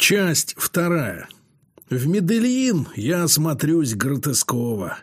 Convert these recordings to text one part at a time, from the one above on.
Часть вторая. В Медельин я смотрюсь гротесково.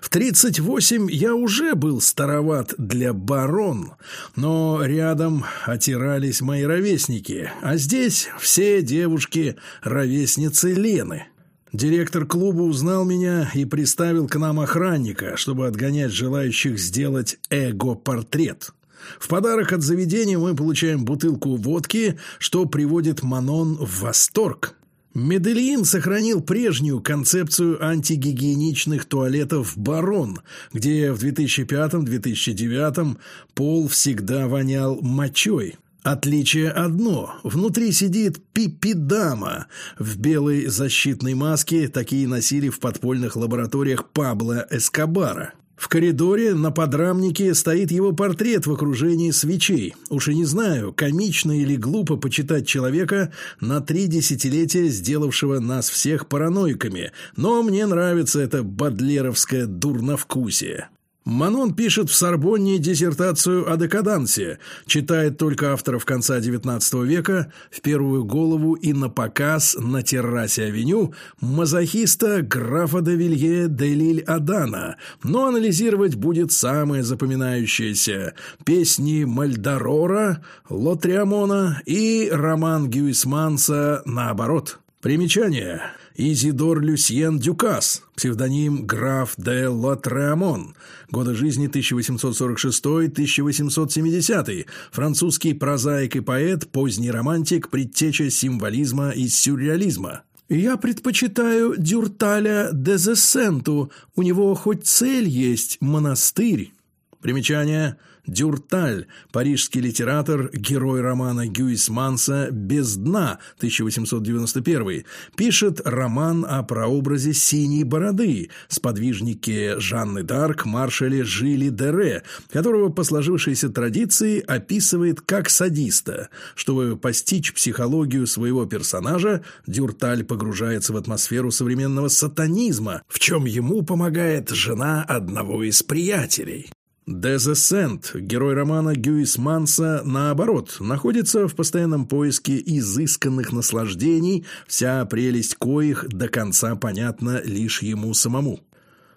В 38 я уже был староват для барон, но рядом отирались мои ровесники, а здесь все девушки – ровесницы Лены. Директор клуба узнал меня и приставил к нам охранника, чтобы отгонять желающих сделать эго-портрет. В подарок от заведения мы получаем бутылку водки, что приводит Манон в восторг. Медельин сохранил прежнюю концепцию антигигиеничных туалетов «Барон», где в 2005-2009 пол всегда вонял мочой. Отличие одно – внутри сидит пипидама в белой защитной маске, такие носили в подпольных лабораториях Пабло Эскобара. В коридоре на подрамнике стоит его портрет в окружении свечей. Уж и не знаю, комично или глупо почитать человека на три десятилетия, сделавшего нас всех параноиками, но мне нравится это бадлеровское дурновкусие. Манон пишет в Сорбонне диссертацию о декадансе, читает только авторов конца XIX века, в первую голову и на показ на террасе авеню мазохиста графа де Вилье де Лиль Адана, но анализировать будет самое запоминающееся – песни Мальдорора, Лотреамона и роман Гюисманса «Наоборот». Примечание – Изидор Люсьен Дюкас, псевдоним граф де Лотреамон, годы жизни 1846-1870, французский прозаик и поэт, поздний романтик, предтеча символизма и сюрреализма. «Я предпочитаю Дюрталя дез Эссенту, у него хоть цель есть – монастырь». Примечание – Дюрталь, парижский литератор, герой романа Гюисманса «Без дна» 1891, пишет роман о прообразе «Синей бороды» сподвижнике Жанны Д'Арк маршале Жили Дере, которого по сложившейся традиции описывает как садиста. Чтобы постичь психологию своего персонажа, Дюрталь погружается в атмосферу современного сатанизма, в чем ему помогает жена одного из приятелей. Дезесент, герой романа Гюис Манса, наоборот, находится в постоянном поиске изысканных наслаждений, вся прелесть коих до конца понятна лишь ему самому.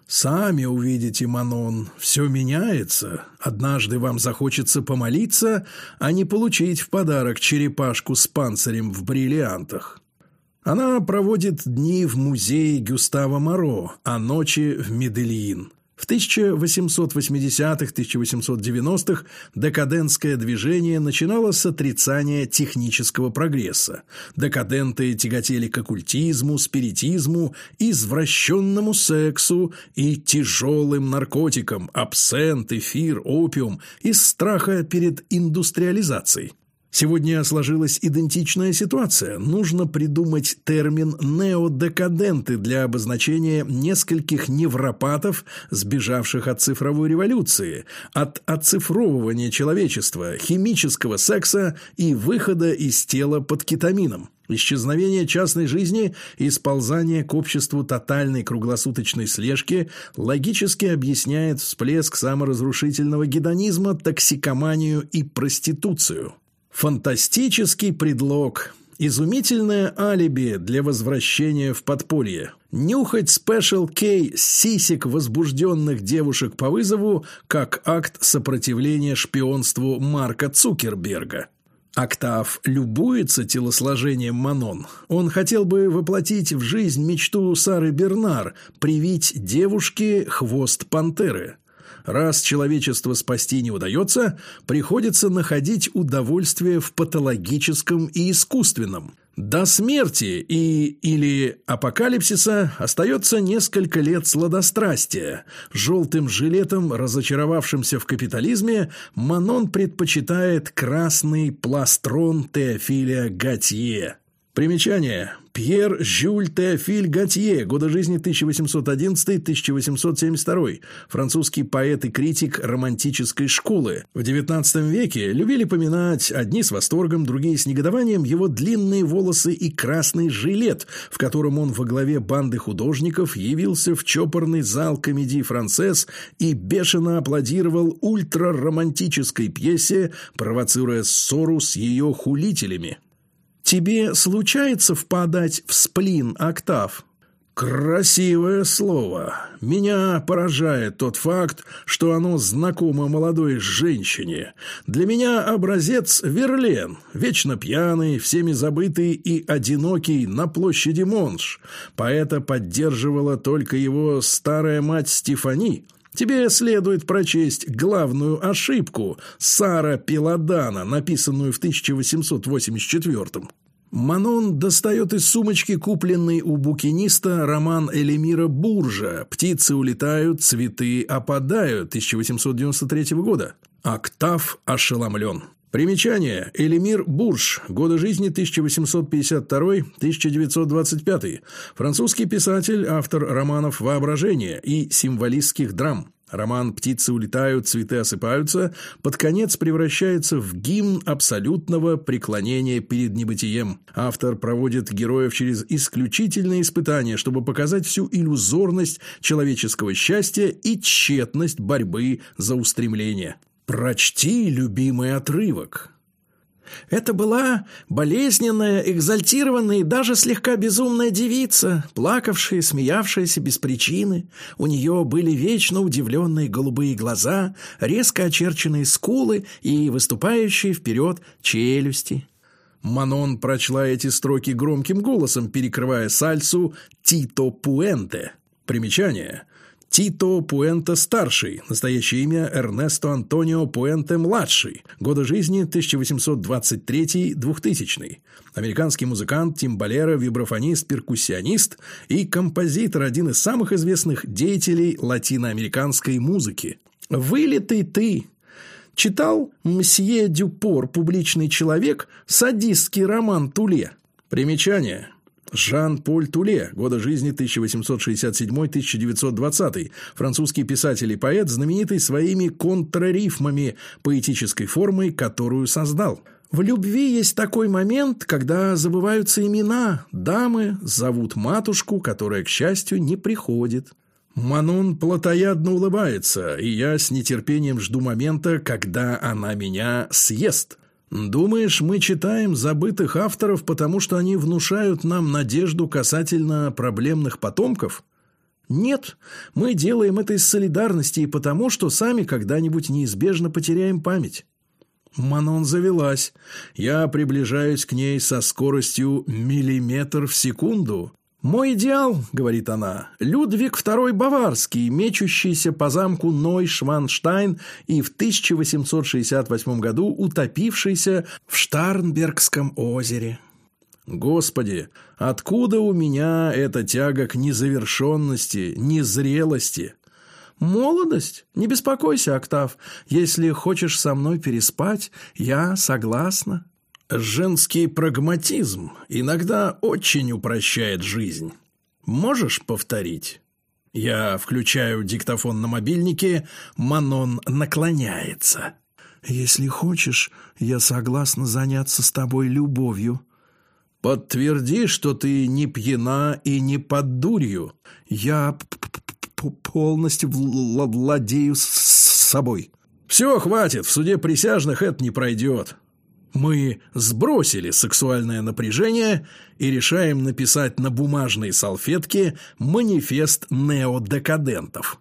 «Сами увидите, Манон, все меняется. Однажды вам захочется помолиться, а не получить в подарок черепашку с панцирем в бриллиантах». Она проводит дни в музее Гюстава Моро, а ночи в Медельин. В 1880-1890-х декадентское движение начинало с отрицания технического прогресса. Декаденты тяготели к оккультизму, спиритизму, извращенному сексу и тяжелым наркотикам – абсент, эфир, опиум – из страха перед индустриализацией. Сегодня сложилась идентичная ситуация. Нужно придумать термин «неодекаденты» для обозначения нескольких невропатов, сбежавших от цифровой революции, от оцифровывания человечества, химического секса и выхода из тела под кетамином. Исчезновение частной жизни и сползание к обществу тотальной круглосуточной слежки логически объясняет всплеск саморазрушительного гедонизма, токсикоманию и проституцию. Фантастический предлог. Изумительное алиби для возвращения в подполье. Нюхать спешл кей сисек возбужденных девушек по вызову как акт сопротивления шпионству Марка Цукерберга. Октав любуется телосложением Манон. Он хотел бы воплотить в жизнь мечту Сары Бернар – привить девушке хвост пантеры – Раз человечество спасти не удается, приходится находить удовольствие в патологическом и искусственном. До смерти и или апокалипсиса остается несколько лет сладострастия. Желтым жилетом, разочаровавшимся в капитализме, Манон предпочитает красный пластрон Теофилия Готье. Примечание. Пьер Жюль Теофиль Готье, годы жизни 1811-1872, французский поэт и критик романтической школы. В XIX веке любили поминать, одни с восторгом, другие с негодованием, его длинные волосы и красный жилет, в котором он во главе банды художников явился в чопорный зал комедии «Францесс» и бешено аплодировал ультраромантической пьесе, провоцируя ссору с ее хулителями. Тебе случается впадать в сплин, Октав? Красивое слово. Меня поражает тот факт, что оно знакомо молодой женщине. Для меня образец Верлен, вечно пьяный, всеми забытый и одинокий на площади Монш. Поэта поддерживала только его старая мать Стефани. Тебе следует прочесть главную ошибку Сара Пеладана, написанную в 1884 -м. Манон достает из сумочки купленный у букиниста роман Элемира Буржа «Птицы улетают, цветы опадают» 1893 года. Октав ошеломлен. Примечание. Элемир Бурж. Годы жизни 1852-1925. Французский писатель, автор романов «Воображение» и символистских драм. Роман «Птицы улетают, цветы осыпаются» под конец превращается в гимн абсолютного преклонения перед небытием. Автор проводит героев через исключительные испытания, чтобы показать всю иллюзорность человеческого счастья и тщетность борьбы за устремление. Прочти любимый отрывок. Это была болезненная, экзальтированная и даже слегка безумная девица, плакавшая, смеявшаяся без причины. У нее были вечно удивленные голубые глаза, резко очерченные скулы и выступающие вперед челюсти. Манон прочла эти строки громким голосом, перекрывая сальсу «Тито Пуэнте». Примечание. Тито Пуэнте-старший, настоящее имя Эрнесто Антонио Пуэнте-младший, годы жизни 1823-2000. Американский музыкант, тимбалера, вибрафонист, перкуссионист и композитор, один из самых известных деятелей латиноамериканской музыки. «Вылитый ты!» Читал «Мсье Дюпор. Публичный человек. Садистский роман Туле». Примечание – Жан-Поль Туле, годы жизни 1867-1920, французский писатель и поэт, знаменитый своими контрарифмами, поэтической формой, которую создал. В любви есть такой момент, когда забываются имена, дамы зовут матушку, которая, к счастью, не приходит. Манон плотоядно улыбается, и я с нетерпением жду момента, когда она меня съест. Думаешь, мы читаем забытых авторов, потому что они внушают нам надежду касательно проблемных потомков? Нет, мы делаем это из солидарности и потому, что сами когда-нибудь неизбежно потеряем память. Манон завелась. Я приближаюсь к ней со скоростью миллиметр в секунду. «Мой идеал, — говорит она, — Людвиг II Баварский, мечущийся по замку Ной-Шванштайн и в 1868 году утопившийся в Штарнбергском озере». Господи, откуда у меня эта тяга к незавершенности, незрелости? Молодость? Не беспокойся, Октав. Если хочешь со мной переспать, я согласна. Женский прагматизм иногда очень упрощает жизнь. Можешь повторить? Я включаю диктофон на мобильнике, Манон наклоняется. Если хочешь, я согласна заняться с тобой любовью. Подтверди, что ты не пьяна и не под дурью. Я полностью владею с собой. Все, хватит, в суде присяжных это не пройдет. Мы сбросили сексуальное напряжение и решаем написать на бумажной салфетке манифест неодекадентов.